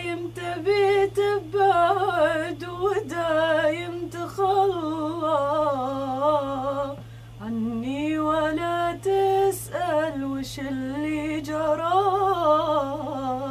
دايم تبي تبعد ودايم تخلى عني ولا تسأل وش اللي جرى